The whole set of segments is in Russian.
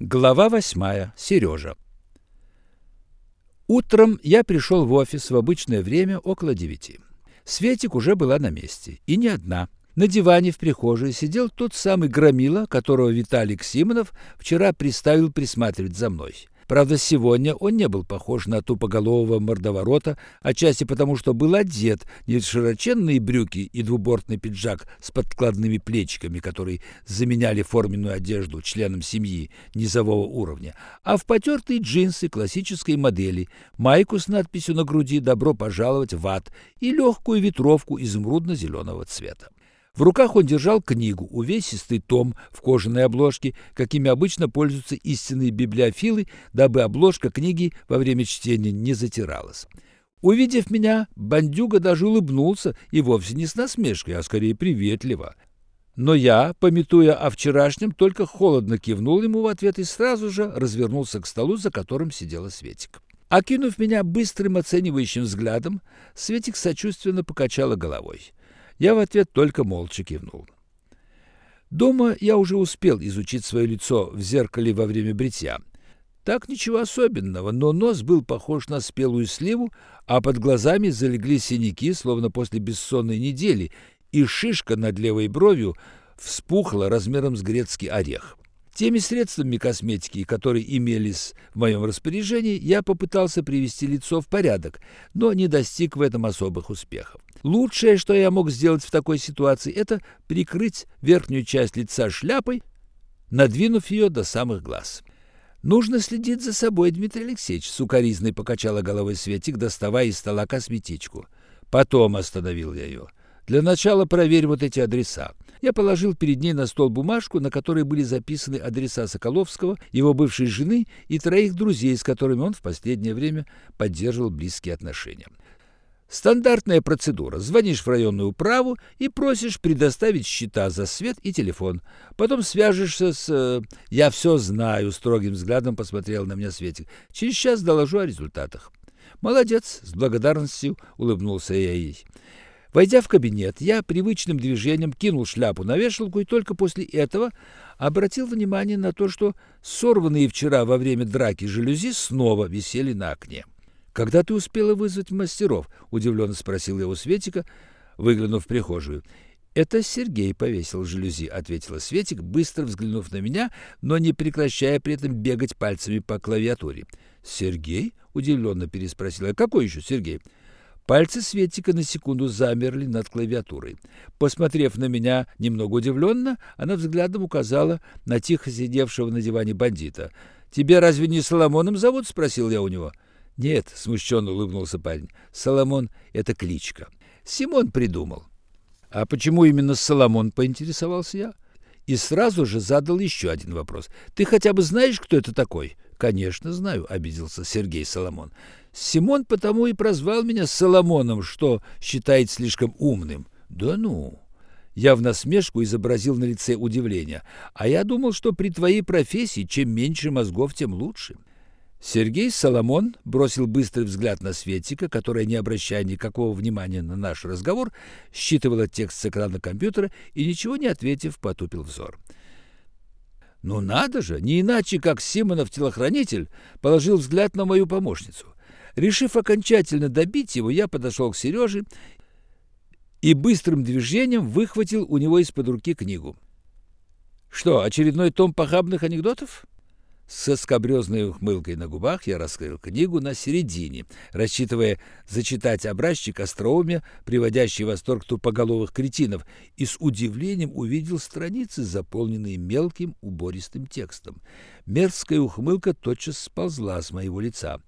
Глава восьмая. Сережа. Утром я пришел в офис в обычное время около девяти. Светик уже была на месте, и не одна. На диване в прихожей сидел тот самый громила, которого Виталик Симонов вчера приставил присматривать за мной. Правда, сегодня он не был похож на тупоголового мордоворота, отчасти потому, что был одет не в широченные брюки и двубортный пиджак с подкладными плечиками, которые заменяли форменную одежду членам семьи низового уровня, а в потертые джинсы классической модели, майку с надписью на груди «Добро пожаловать в ад» и легкую ветровку изумрудно-зеленого цвета. В руках он держал книгу, увесистый том в кожаной обложке, какими обычно пользуются истинные библиофилы, дабы обложка книги во время чтения не затиралась. Увидев меня, бандюга даже улыбнулся, и вовсе не с насмешкой, а скорее приветливо. Но я, пометуя о вчерашнем, только холодно кивнул ему в ответ и сразу же развернулся к столу, за которым сидела Светик. Окинув меня быстрым оценивающим взглядом, Светик сочувственно покачала головой. Я в ответ только молча кивнул. Дома я уже успел изучить свое лицо в зеркале во время бритья. Так ничего особенного, но нос был похож на спелую сливу, а под глазами залегли синяки, словно после бессонной недели, и шишка над левой бровью вспухла размером с грецкий орех. Теми средствами косметики, которые имелись в моем распоряжении, я попытался привести лицо в порядок, но не достиг в этом особых успехов. Лучшее, что я мог сделать в такой ситуации, это прикрыть верхнюю часть лица шляпой, надвинув ее до самых глаз. «Нужно следить за собой, Дмитрий Алексеевич», — сукоризной покачала головой Светик, доставая из стола косметичку. Потом остановил я ее. «Для начала проверь вот эти адреса. Я положил перед ней на стол бумажку, на которой были записаны адреса Соколовского, его бывшей жены и троих друзей, с которыми он в последнее время поддерживал близкие отношения. Стандартная процедура. Звонишь в районную управу и просишь предоставить счета за свет и телефон. Потом свяжешься с... Э, «Я все знаю», — строгим взглядом посмотрел на меня Светик. «Через час доложу о результатах». «Молодец», — с благодарностью улыбнулся я ей. Войдя в кабинет, я привычным движением кинул шляпу на вешалку и только после этого обратил внимание на то, что сорванные вчера во время драки жалюзи снова висели на окне. «Когда ты успела вызвать мастеров?» — удивленно спросил я у Светика, выглянув в прихожую. «Это Сергей повесил жалюзи», — ответила Светик, быстро взглянув на меня, но не прекращая при этом бегать пальцами по клавиатуре. «Сергей?» — удивленно переспросила. «Какой еще Сергей?» Пальцы Светика на секунду замерли над клавиатурой. Посмотрев на меня немного удивленно, она взглядом указала на тихо сидевшего на диване бандита. «Тебя разве не Соломоном зовут?» — спросил я у него. «Нет», — смущенно улыбнулся парень. «Соломон — это кличка. Симон придумал». «А почему именно Соломон?» — поинтересовался я. И сразу же задал еще один вопрос. «Ты хотя бы знаешь, кто это такой?» «Конечно знаю», — обиделся Сергей Соломон. Симон потому и прозвал меня Соломоном, что считает слишком умным. Да ну! Я в насмешку изобразил на лице удивление. А я думал, что при твоей профессии чем меньше мозгов, тем лучше. Сергей Соломон бросил быстрый взгляд на Светика, которая, не обращая никакого внимания на наш разговор, считывала текст с экрана компьютера и, ничего не ответив, потупил взор. «Ну надо же! Не иначе, как Симонов-телохранитель положил взгляд на мою помощницу. Решив окончательно добить его, я подошел к Сереже и быстрым движением выхватил у него из-под руки книгу. «Что, очередной том похабных анекдотов?» Со скобрезной ухмылкой на губах я раскрыл книгу на середине, рассчитывая зачитать образчик остроумия, приводящий в восторг тупоголовых кретинов, и с удивлением увидел страницы, заполненные мелким убористым текстом. Мерзкая ухмылка тотчас сползла с моего лица.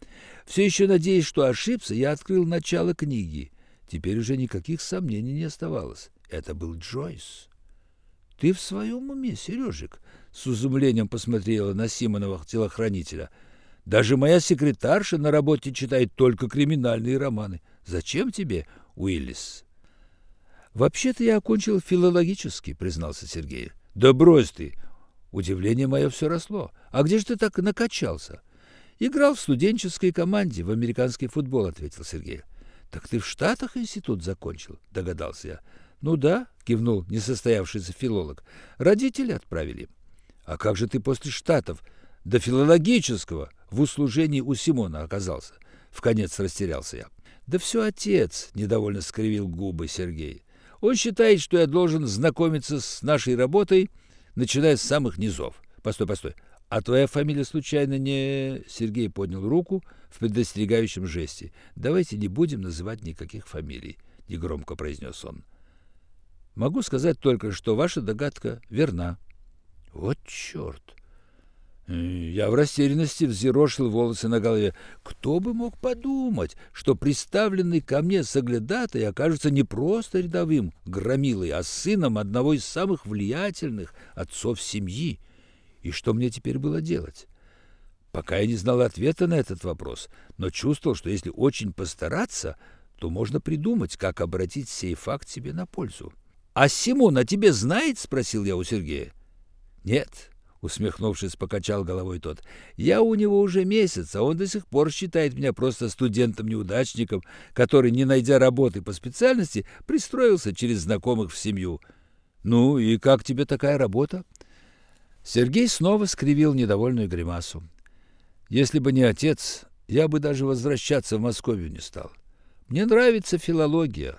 Все еще надеясь, что ошибся, я открыл начало книги. Теперь уже никаких сомнений не оставалось. Это был Джойс. «Ты в своем уме, Сережик?» С изумлением посмотрела на Симонова телохранителя. Даже моя секретарша на работе читает только криминальные романы. Зачем тебе, Уиллис? Вообще-то я окончил филологический, признался Сергей. Да брось ты. Удивление мое все росло. А где же ты так накачался? Играл в студенческой команде в американский футбол, ответил Сергей. Так ты в Штатах институт закончил, догадался я. Ну да, кивнул несостоявшийся филолог. Родители отправили. А как же ты после Штатов до филологического в услужении у Симона оказался. В конец растерялся я. Да все отец, недовольно скривил губы Сергей. Он считает, что я должен знакомиться с нашей работой, начиная с самых низов. Постой, постой. А твоя фамилия случайно не... Сергей поднял руку в предостерегающем жесте. Давайте не будем называть никаких фамилий, негромко произнес он. Могу сказать только, что ваша догадка верна. Вот черт! Я в растерянности взъерошил волосы на голове. Кто бы мог подумать, что представленный ко мне соглядатай окажется не просто рядовым громилой, а сыном одного из самых влиятельных отцов семьи. И что мне теперь было делать? Пока я не знал ответа на этот вопрос, но чувствовал, что если очень постараться, то можно придумать, как обратить сей факт себе на пользу. «А Симон о тебе знает?» — спросил я у Сергея. «Нет», — усмехнувшись, покачал головой тот. «Я у него уже месяц, а он до сих пор считает меня просто студентом-неудачником, который, не найдя работы по специальности, пристроился через знакомых в семью. Ну и как тебе такая работа?» Сергей снова скривил недовольную гримасу. «Если бы не отец, я бы даже возвращаться в Москву не стал. Мне нравится филология».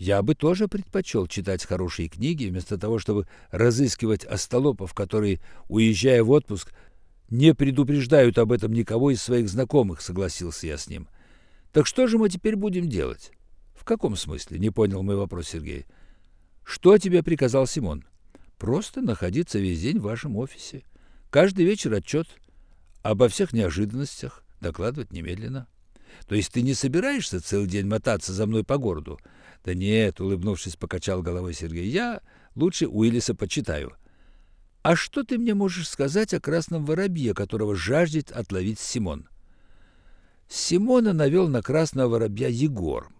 Я бы тоже предпочел читать хорошие книги, вместо того, чтобы разыскивать остолопов, которые, уезжая в отпуск, не предупреждают об этом никого из своих знакомых, согласился я с ним. Так что же мы теперь будем делать? В каком смысле? Не понял мой вопрос Сергей. Что тебе приказал Симон? Просто находиться весь день в вашем офисе. Каждый вечер отчет обо всех неожиданностях, докладывать немедленно. То есть ты не собираешься целый день мотаться за мной по городу? Да нет, улыбнувшись, покачал головой Сергей. Я лучше Уиллиса почитаю. А что ты мне можешь сказать о красном воробье, которого жаждет отловить Симон? Симона навел на красного воробья Егор.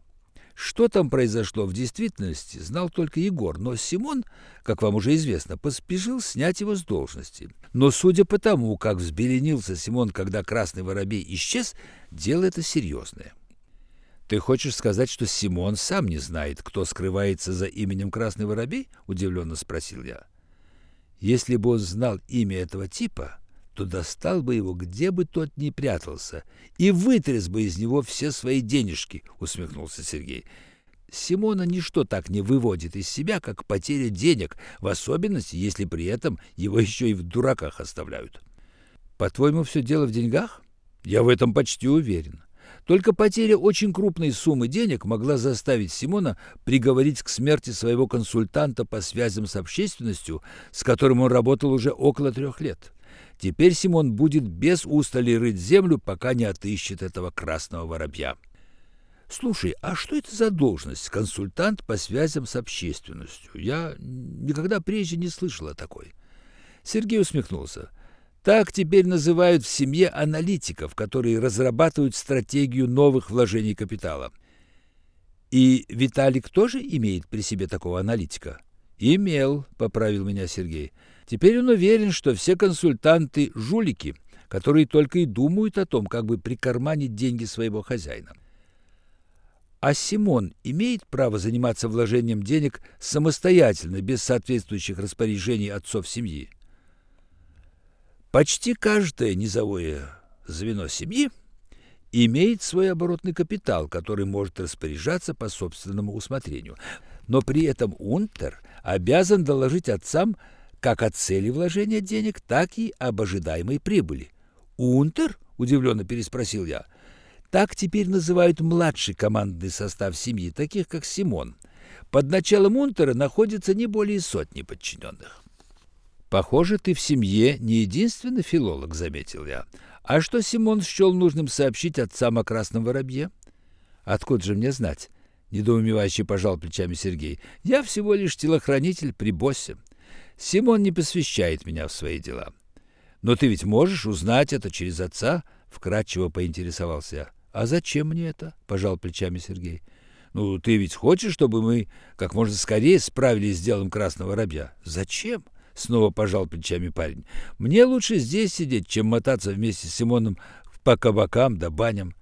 Что там произошло в действительности, знал только Егор, но Симон, как вам уже известно, поспешил снять его с должности. Но судя по тому, как взбеленился Симон, когда красный воробей исчез, дело это серьезное. «Ты хочешь сказать, что Симон сам не знает, кто скрывается за именем Красный Воробей?» — удивленно спросил я. «Если бы он знал имя этого типа, то достал бы его, где бы тот ни прятался, и вытряс бы из него все свои денежки, — усмехнулся Сергей. Симона ничто так не выводит из себя, как потеря денег, в особенности, если при этом его еще и в дураках оставляют. По-твоему, все дело в деньгах? Я в этом почти уверен. Только потеря очень крупной суммы денег могла заставить Симона приговорить к смерти своего консультанта по связям с общественностью, с которым он работал уже около трех лет. Теперь Симон будет без устали рыть землю, пока не отыщет этого красного воробья. Слушай, а что это за должность, консультант по связям с общественностью? Я никогда прежде не слышал о такой. Сергей усмехнулся. Так теперь называют в семье аналитиков, которые разрабатывают стратегию новых вложений капитала. И Виталик тоже имеет при себе такого аналитика? Имел, поправил меня Сергей. Теперь он уверен, что все консультанты – жулики, которые только и думают о том, как бы прикарманить деньги своего хозяина. А Симон имеет право заниматься вложением денег самостоятельно, без соответствующих распоряжений отцов семьи? Почти каждое низовое звено семьи имеет свой оборотный капитал, который может распоряжаться по собственному усмотрению. Но при этом Унтер обязан доложить отцам – как о цели вложения денег, так и об ожидаемой прибыли. «Унтер?» – удивленно переспросил я. Так теперь называют младший командный состав семьи, таких как Симон. Под началом Унтера находится не более сотни подчиненных. «Похоже, ты в семье не единственный филолог», — заметил я. «А что Симон счел нужным сообщить отцам о красном воробье?» «Откуда же мне знать?» — недоумевающе пожал плечами Сергей. «Я всего лишь телохранитель при боссе. Симон не посвящает меня в свои дела. Но ты ведь можешь узнать это через отца, вкратчиво поинтересовался я. А зачем мне это? пожал плечами Сергей. Ну, ты ведь хочешь, чтобы мы как можно скорее справились с делом красного рабья? Зачем? Снова пожал плечами парень. Мне лучше здесь сидеть, чем мотаться вместе с Симоном по кабакам да баням.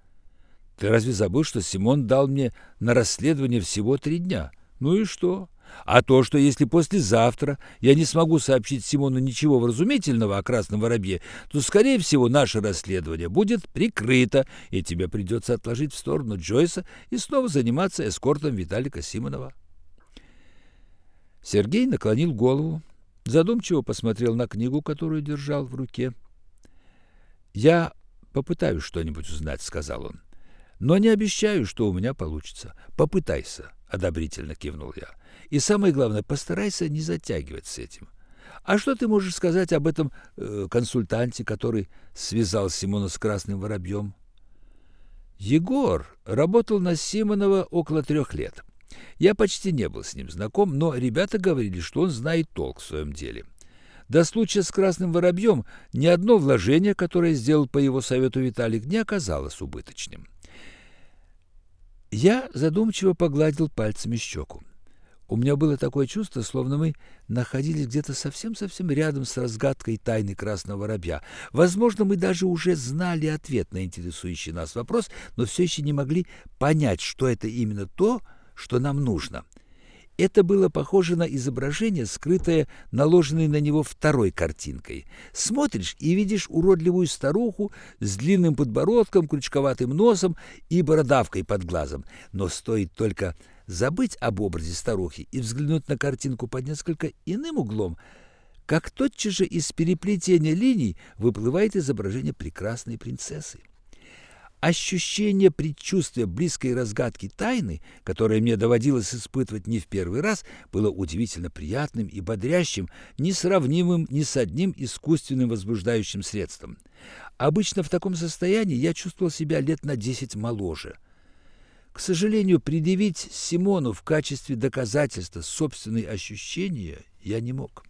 Ты разве забыл, что Симон дал мне на расследование всего три дня? Ну и что? А то, что если послезавтра я не смогу сообщить Симону ничего вразумительного о красном воробье, то, скорее всего, наше расследование будет прикрыто, и тебе придется отложить в сторону Джойса и снова заниматься эскортом Виталика Симонова. Сергей наклонил голову, задумчиво посмотрел на книгу, которую держал в руке. «Я попытаюсь что-нибудь узнать», — сказал он. «Но не обещаю, что у меня получится. Попытайся», — одобрительно кивнул я. И самое главное, постарайся не затягивать с этим. А что ты можешь сказать об этом э, консультанте, который связал Симона с Красным Воробьем? Егор работал на Симонова около трех лет. Я почти не был с ним знаком, но ребята говорили, что он знает толк в своем деле. До случая с Красным Воробьем ни одно вложение, которое сделал по его совету Виталик, не оказалось убыточным. Я задумчиво погладил пальцами щеку. У меня было такое чувство, словно мы находились где-то совсем-совсем рядом с разгадкой тайны красного воробья. Возможно, мы даже уже знали ответ на интересующий нас вопрос, но все еще не могли понять, что это именно то, что нам нужно. Это было похоже на изображение, скрытое наложенной на него второй картинкой. Смотришь и видишь уродливую старуху с длинным подбородком, крючковатым носом и бородавкой под глазом. Но стоит только забыть об образе старухи и взглянуть на картинку под несколько иным углом, как тотчас же из переплетения линий выплывает изображение прекрасной принцессы. Ощущение предчувствия близкой разгадки тайны, которое мне доводилось испытывать не в первый раз, было удивительно приятным и бодрящим, несравнимым ни с одним искусственным возбуждающим средством. Обычно в таком состоянии я чувствовал себя лет на десять моложе – к сожалению, предъявить Симону в качестве доказательства собственные ощущения я не мог.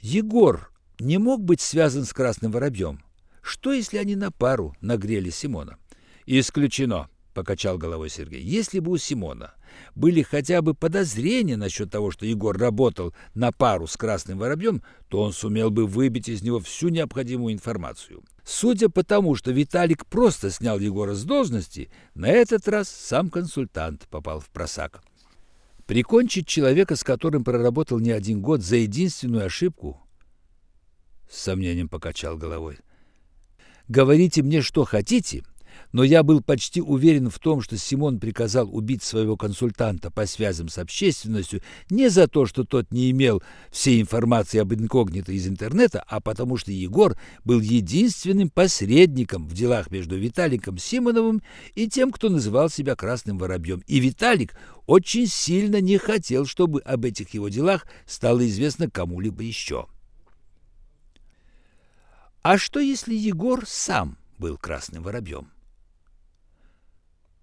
Егор не мог быть связан с Красным Воробьем. Что, если они на пару нагрели Симона? Исключено, покачал головой Сергей. Если бы у Симона были хотя бы подозрения насчет того, что Егор работал на пару с Красным Воробьем, то он сумел бы выбить из него всю необходимую информацию. Судя по тому, что Виталик просто снял Егора с должности, на этот раз сам консультант попал в просак. Прикончить человека, с которым проработал не один год, за единственную ошибку? С сомнением покачал головой. Говорите мне, что хотите, но я был почти уверен в том, что Симон приказал убить своего консультанта по связям с общественностью не за то, что тот не имел всей информации об инкогнито из интернета, а потому что Егор был единственным посредником в делах между Виталиком Симоновым и тем, кто называл себя Красным Воробьем. И Виталик очень сильно не хотел, чтобы об этих его делах стало известно кому-либо еще. А что, если Егор сам был Красным Воробьем?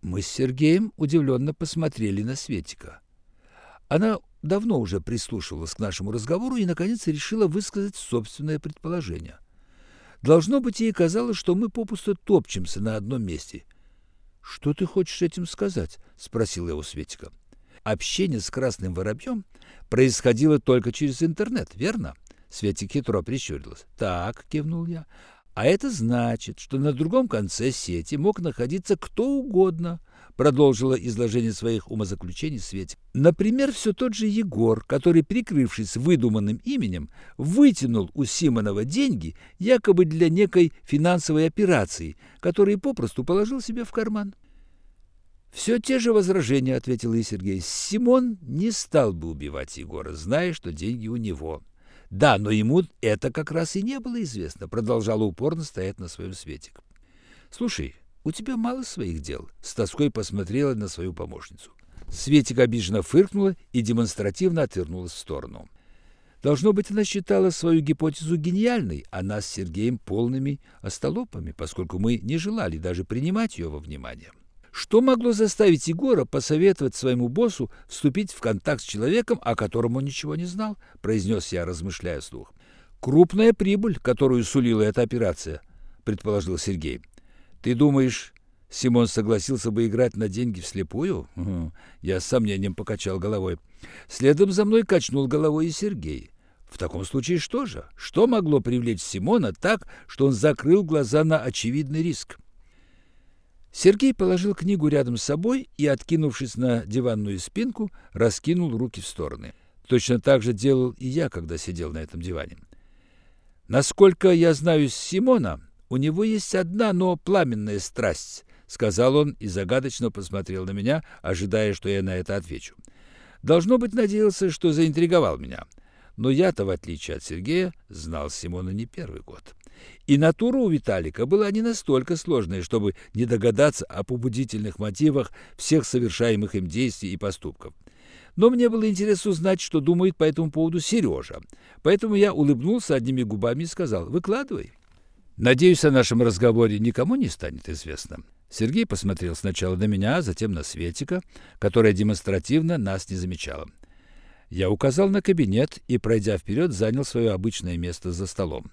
Мы с Сергеем удивленно посмотрели на Светика. Она давно уже прислушивалась к нашему разговору и, наконец, решила высказать собственное предположение. Должно быть, ей казалось, что мы попусту топчемся на одном месте. — Что ты хочешь этим сказать? — спросил его Светика. Общение с красным воробьем происходило только через интернет, верно? Светик хитро прищурилась. «Так», — кивнул я, а это значит, что на другом конце сети мог находиться кто угодно, продолжила изложение своих умозаключений Светик. Например, все тот же Егор, который, прикрывшись выдуманным именем, вытянул у Симонова деньги якобы для некой финансовой операции, которые попросту положил себе в карман. «Все те же возражения», — ответил и Сергей. «Симон не стал бы убивать Егора, зная, что деньги у него». Да, но ему это как раз и не было известно, продолжала упорно стоять на своем Светик. Слушай, у тебя мало своих дел, с тоской посмотрела на свою помощницу. Светик обиженно фыркнула и демонстративно отвернулась в сторону. Должно быть, она считала свою гипотезу гениальной, а нас с Сергеем полными остолопами, поскольку мы не желали даже принимать ее во внимание. Что могло заставить Егора посоветовать своему боссу вступить в контакт с человеком, о котором он ничего не знал, произнес я, размышляя вслух. Крупная прибыль, которую сулила эта операция, предположил Сергей. Ты думаешь, Симон согласился бы играть на деньги вслепую? Угу. Я с сомнением покачал головой. Следом за мной качнул головой и Сергей. В таком случае что же? Что могло привлечь Симона так, что он закрыл глаза на очевидный риск? Сергей положил книгу рядом с собой и, откинувшись на диванную спинку, раскинул руки в стороны. Точно так же делал и я, когда сидел на этом диване. Насколько я знаю Симона, у него есть одна, но пламенная страсть, сказал он и загадочно посмотрел на меня, ожидая, что я на это отвечу. Должно быть, надеялся, что заинтриговал меня. Но я-то, в отличие от Сергея, знал Симона не первый год. И натура у Виталика была не настолько сложной, чтобы не догадаться о побудительных мотивах всех совершаемых им действий и поступков. Но мне было интересно узнать, что думает по этому поводу Сережа. Поэтому я улыбнулся одними губами и сказал «Выкладывай». Надеюсь, о нашем разговоре никому не станет известно. Сергей посмотрел сначала на меня, а затем на Светика, которая демонстративно нас не замечала. Я указал на кабинет и, пройдя вперед, занял свое обычное место за столом.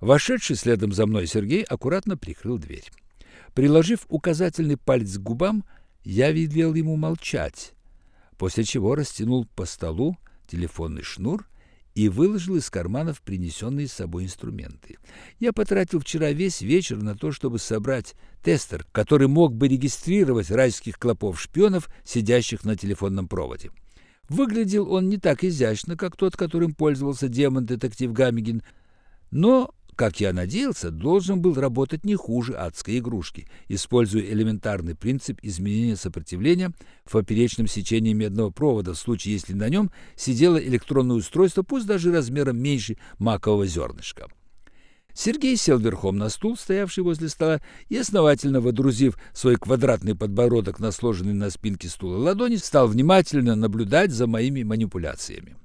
Вошедший следом за мной Сергей аккуратно прикрыл дверь. Приложив указательный палец к губам, я велел ему молчать, после чего растянул по столу телефонный шнур и выложил из карманов принесенные с собой инструменты. Я потратил вчера весь вечер на то, чтобы собрать тестер, который мог бы регистрировать райских клопов-шпионов, сидящих на телефонном проводе. Выглядел он не так изящно, как тот, которым пользовался демон-детектив Гамигин, но как я надеялся, должен был работать не хуже адской игрушки, используя элементарный принцип изменения сопротивления в поперечном сечении медного провода в случае, если на нем сидело электронное устройство, пусть даже размером меньше макового зернышка. Сергей сел верхом на стул, стоявший возле стола, и, основательно водрузив свой квадратный подбородок на сложенный на спинке стула ладони, стал внимательно наблюдать за моими манипуляциями.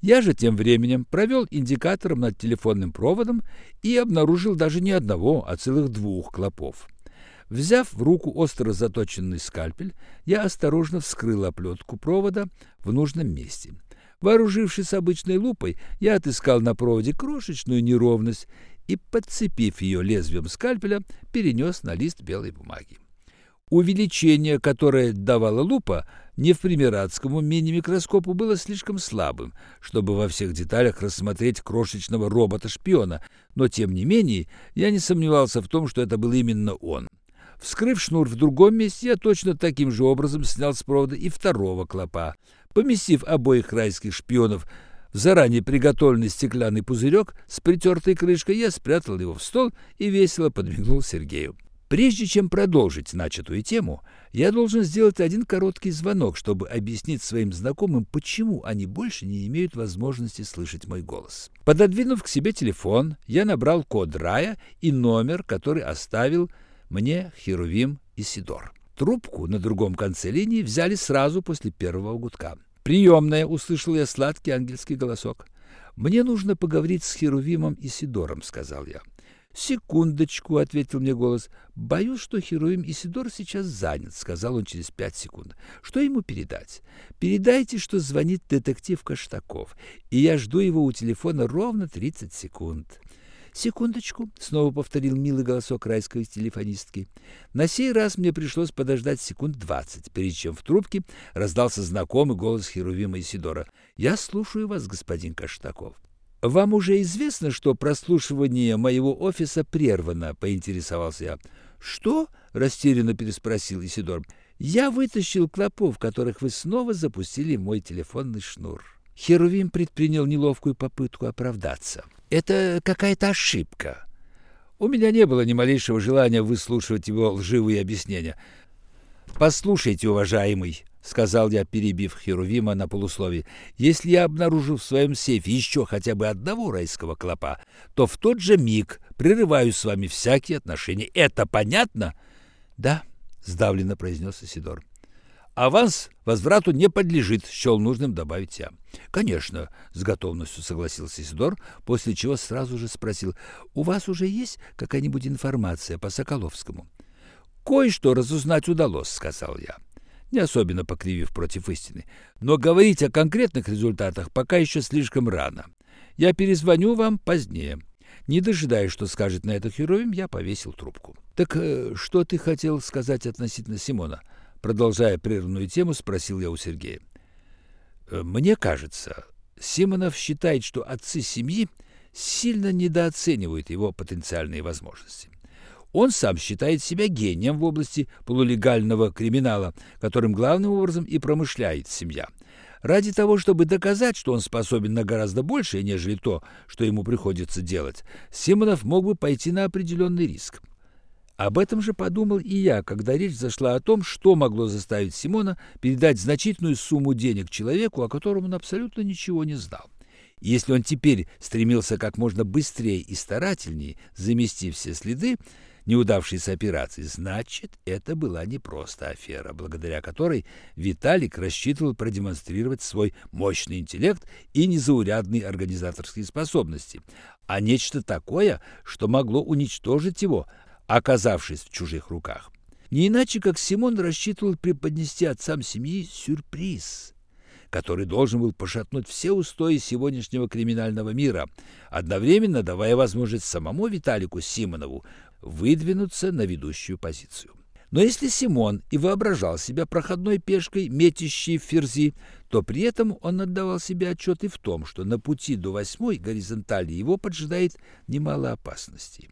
Я же тем временем провел индикатором над телефонным проводом и обнаружил даже не одного, а целых двух клопов. Взяв в руку остро заточенный скальпель, я осторожно вскрыл оплетку провода в нужном месте. Вооружившись обычной лупой, я отыскал на проводе крошечную неровность и, подцепив ее лезвием скальпеля, перенес на лист белой бумаги. Увеличение, которое давала лупа, не в примерадскому мини-микроскопу было слишком слабым, чтобы во всех деталях рассмотреть крошечного робота-шпиона, но тем не менее я не сомневался в том, что это был именно он. Вскрыв шнур в другом месте, я точно таким же образом снял с провода и второго клопа. Поместив обоих райских шпионов в заранее приготовленный стеклянный пузырек с притертой крышкой, я спрятал его в стол и весело подмигнул Сергею. Прежде чем продолжить начатую тему, я должен сделать один короткий звонок, чтобы объяснить своим знакомым, почему они больше не имеют возможности слышать мой голос. Пододвинув к себе телефон, я набрал код рая и номер, который оставил мне Херувим Исидор. Трубку на другом конце линии взяли сразу после первого гудка. «Приемная!» — услышал я сладкий ангельский голосок. «Мне нужно поговорить с Херувимом Исидором», — сказал я. «Секундочку», — ответил мне голос. «Боюсь, что Хероим Исидор сейчас занят», — сказал он через пять секунд. «Что ему передать?» «Передайте, что звонит детектив Каштаков, и я жду его у телефона ровно 30 секунд». «Секундочку», — снова повторил милый голосок райской телефонистки. На сей раз мне пришлось подождать секунд двадцать, прежде чем в трубке раздался знакомый голос Херувима Исидора. «Я слушаю вас, господин Каштаков». «Вам уже известно, что прослушивание моего офиса прервано?» — поинтересовался я. «Что?» — растерянно переспросил Исидор. «Я вытащил клопов, которых вы снова запустили в мой телефонный шнур». Херувим предпринял неловкую попытку оправдаться. «Это какая-то ошибка». У меня не было ни малейшего желания выслушивать его лживые объяснения. «Послушайте, уважаемый», сказал я, перебив Херувима на полусловие, если я обнаружу в своем сейфе еще хотя бы одного райского клопа, то в тот же миг прерываю с вами всякие отношения. Это понятно? Да, сдавленно произнес Исидор. Аванс возврату не подлежит, счел нужным добавить я. Конечно, с готовностью согласился Исидор, после чего сразу же спросил, у вас уже есть какая-нибудь информация по Соколовскому? Кое-что разузнать удалось, сказал я не особенно покривив против истины. Но говорить о конкретных результатах пока еще слишком рано. Я перезвоню вам позднее. Не дожидаясь, что скажет на это Херовим, я повесил трубку. «Так э, что ты хотел сказать относительно Симона?» Продолжая прерванную тему, спросил я у Сергея. «Э, «Мне кажется, Симонов считает, что отцы семьи сильно недооценивают его потенциальные возможности. Он сам считает себя гением в области полулегального криминала, которым главным образом и промышляет семья. Ради того, чтобы доказать, что он способен на гораздо большее, нежели то, что ему приходится делать, Симонов мог бы пойти на определенный риск. Об этом же подумал и я, когда речь зашла о том, что могло заставить Симона передать значительную сумму денег человеку, о котором он абсолютно ничего не знал. Если он теперь стремился как можно быстрее и старательнее замести все следы, неудавшейся операции, значит, это была не просто афера, благодаря которой Виталик рассчитывал продемонстрировать свой мощный интеллект и незаурядные организаторские способности, а нечто такое, что могло уничтожить его, оказавшись в чужих руках. Не иначе, как Симон рассчитывал преподнести отцам семьи сюрприз – который должен был пошатнуть все устои сегодняшнего криминального мира, одновременно давая возможность самому Виталику Симонову выдвинуться на ведущую позицию. Но если Симон и воображал себя проходной пешкой, метящей в ферзи, то при этом он отдавал себе отчет и в том, что на пути до восьмой горизонтали его поджидает немало опасностей.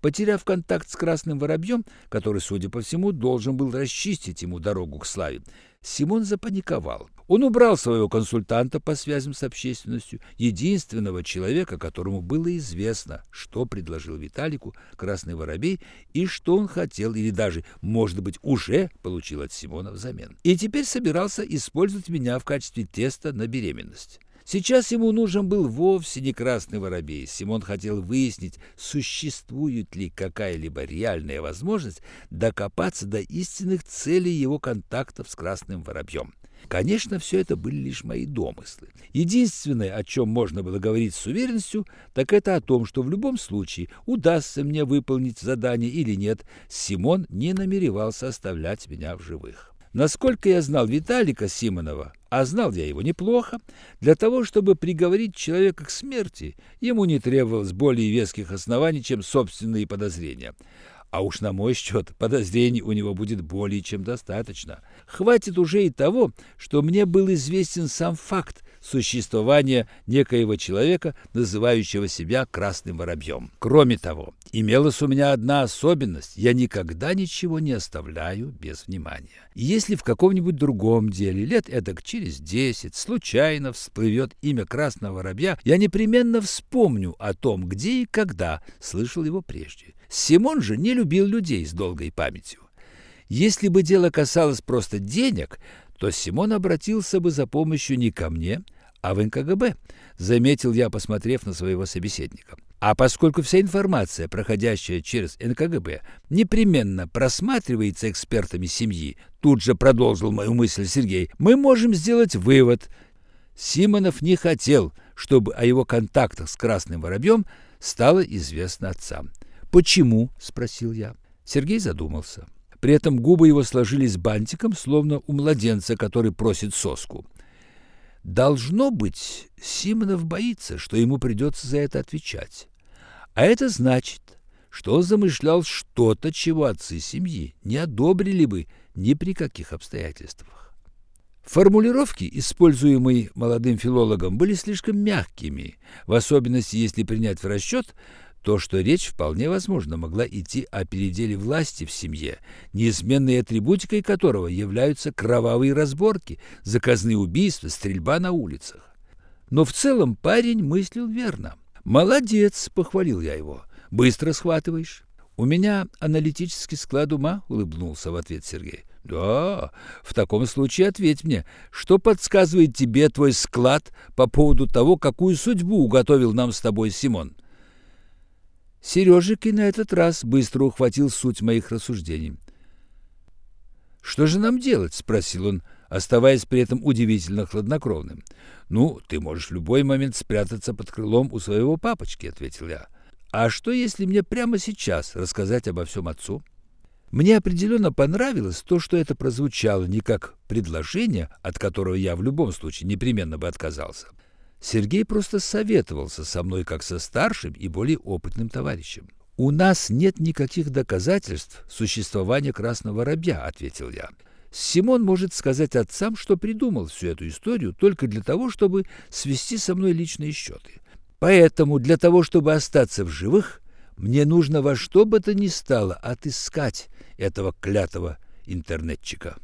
Потеряв контакт с красным воробьем, который, судя по всему, должен был расчистить ему дорогу к славе, Симон запаниковал. Он убрал своего консультанта по связям с общественностью, единственного человека, которому было известно, что предложил Виталику Красный Воробей и что он хотел или даже, может быть, уже получил от Симона взамен. И теперь собирался использовать меня в качестве теста на беременность. Сейчас ему нужен был вовсе не красный воробей. Симон хотел выяснить, существует ли какая-либо реальная возможность докопаться до истинных целей его контактов с красным воробьем. Конечно, все это были лишь мои домыслы. Единственное, о чем можно было говорить с уверенностью, так это о том, что в любом случае, удастся мне выполнить задание или нет, Симон не намеревался оставлять меня в живых. Насколько я знал Виталика Симонова, а знал я его неплохо, для того, чтобы приговорить человека к смерти, ему не требовалось более веских оснований, чем собственные подозрения. А уж на мой счет подозрений у него будет более чем достаточно. Хватит уже и того, что мне был известен сам факт существования некоего человека, называющего себя красным воробьем. Кроме того, имелась у меня одна особенность – я никогда ничего не оставляю без внимания. И если в каком-нибудь другом деле лет эдак через десять случайно всплывет имя красного воробья, я непременно вспомню о том, где и когда слышал его прежде. Симон же не любил людей с долгой памятью. Если бы дело касалось просто денег, то Симон обратился бы за помощью не ко мне, а в НКГБ, заметил я, посмотрев на своего собеседника. А поскольку вся информация, проходящая через НКГБ, непременно просматривается экспертами семьи, тут же продолжил мою мысль Сергей, мы можем сделать вывод. Симонов не хотел, чтобы о его контактах с Красным Воробьем стало известно отцам. «Почему?» – спросил я. Сергей задумался. При этом губы его сложились бантиком, словно у младенца, который просит соску. Должно быть, Симонов боится, что ему придется за это отвечать. А это значит, что он замышлял что-то, чего отцы семьи не одобрили бы ни при каких обстоятельствах. Формулировки, используемые молодым филологом, были слишком мягкими, в особенности если принять в расчет, то, что речь вполне возможно могла идти о переделе власти в семье, неизменной атрибутикой которого являются кровавые разборки, заказные убийства, стрельба на улицах. Но в целом парень мыслил верно. «Молодец!» — похвалил я его. «Быстро схватываешь». «У меня аналитический склад ума», — улыбнулся в ответ Сергей. «Да, в таком случае ответь мне, что подсказывает тебе твой склад по поводу того, какую судьбу уготовил нам с тобой Симон?» Сережик и на этот раз быстро ухватил суть моих рассуждений. «Что же нам делать?» — спросил он, оставаясь при этом удивительно хладнокровным. «Ну, ты можешь в любой момент спрятаться под крылом у своего папочки», — ответил я. «А что, если мне прямо сейчас рассказать обо всем отцу?» Мне определенно понравилось то, что это прозвучало не как предложение, от которого я в любом случае непременно бы отказался, Сергей просто советовался со мной как со старшим и более опытным товарищем. «У нас нет никаких доказательств существования красного воробья», — ответил я. «Симон может сказать отцам, что придумал всю эту историю только для того, чтобы свести со мной личные счеты. Поэтому для того, чтобы остаться в живых, Мне нужно во что бы то ни стало отыскать этого клятого интернетчика.